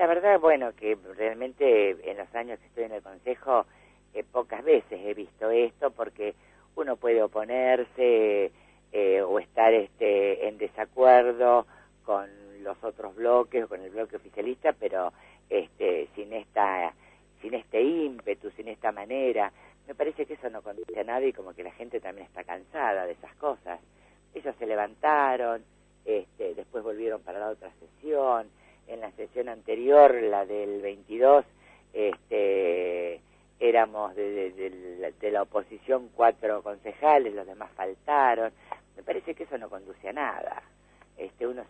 La verdad, bueno, que realmente en los años que estoy en el Consejo, eh, pocas veces he visto esto porque uno puede oponerse eh, o estar este, en desacuerdo con los otros bloques o con el bloque oficialista, pero este, sin esta sin este ímpetu, sin esta manera, me parece que eso no conduce a nada y como que la gente también está cansada de esas cosas. Ellos se levantaron, este, después volvieron para la otra sesión, en la sesión anterior, la del 22, este, éramos de, la oposición cuatro concejales, los demás faltaron. Me parece que eso no conduce a nada. Este, uno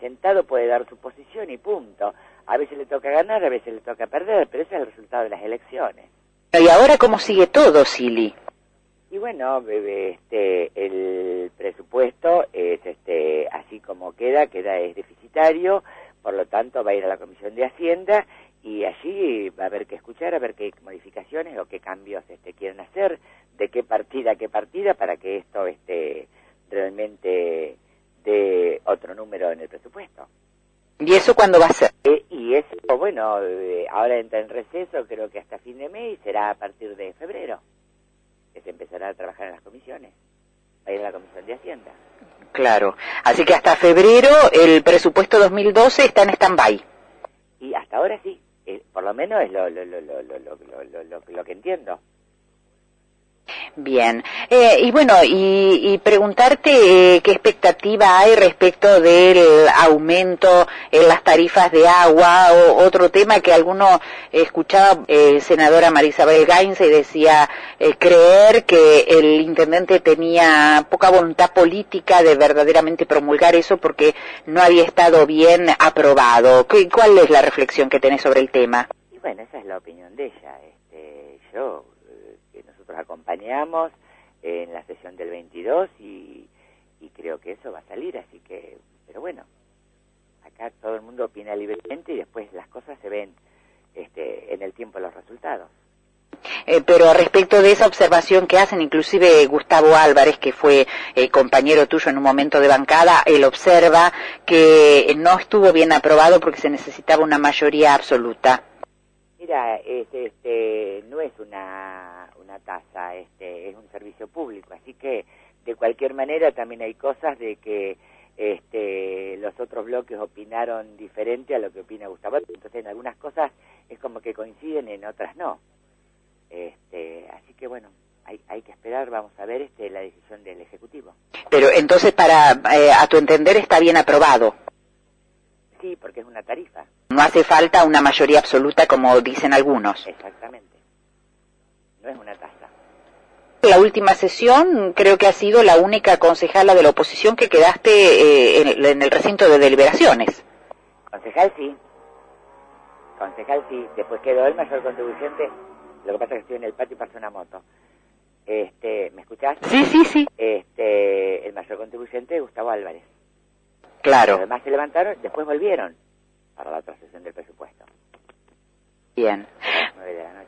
sentado puede dar su posición y punto. A veces le toca ganar, a veces le toca perder, pero ese es el resultado de las elecciones. ¿Y ahora cómo sigue todo, Silly? Y bueno, este, el presupuesto es este, así como queda, queda es deficitario, lo tanto va a ir a la Comisión de Hacienda y allí va a haber que escuchar, a ver qué modificaciones o qué cambios este, quieren hacer, de qué partida a qué partida, para que esto este, realmente dé otro número en el presupuesto. ¿Y eso cuándo va a ser? Eh, y eso, bueno, eh, ahora entra en receso, creo que hasta fin de mes y será a partir de febrero que se empezará a trabajar en las comisiones. Va a ir a la Comisión de Hacienda. Claro. Así que hasta febrero el presupuesto 2012 está en stand-by. Y hasta ahora sí. Eh, por lo menos es lo, lo, lo, lo, lo que entiendo. Bien. Eh, y bueno, y, preguntarte eh, qué expectativa hay respecto del aumento en las tarifas de agua o otro tema que alguno escuchaba, eh, senadora Marisabel Gainz y decía creer que el intendente tenía poca voluntad política de verdaderamente promulgar eso porque no había estado bien aprobado. ¿Cuál es la reflexión que tenés sobre el tema? Y bueno, esa es la opinión de ella. Este, yo acompañamos en la sesión del 22 y, creo que eso va a salir, así que, pero bueno, acá todo el mundo opina libremente y después las cosas se ven este, en el tiempo los resultados. Eh, pero respecto de esa observación que hacen, inclusive Gustavo Álvarez, que fue eh, compañero tuyo en un momento de bancada, él observa que no estuvo bien aprobado porque se necesitaba una mayoría absoluta. Mira, este, no es una, tasa, este, es un servicio público, así que de cualquier manera también hay cosas de que este, los otros bloques opinaron diferente a lo que opina Gustavo, entonces en algunas cosas es como que coinciden, en otras no. Este, así que bueno, hay, hay que esperar, vamos a ver este, la decisión del Ejecutivo. Pero entonces, para, eh, a tu entender, está bien aprobado. Sí, porque es una tarifa. No hace falta una mayoría absoluta como dicen algunos. Exactamente. No es una tasa. La última sesión creo que ha sido la única concejala de la oposición que quedaste eh, en, el recinto de deliberaciones. Concejal sí. Concejal sí. Después quedó el mayor contribuyente. Lo que pasa es que estoy en el patio y pasó una moto. Este, ¿Me escuchás? Sí, sí, sí. Este, el mayor contribuyente Gustavo Álvarez. Claro. Además se levantaron, después volvieron para la otra sesión del presupuesto. Bien. nueve de la noche.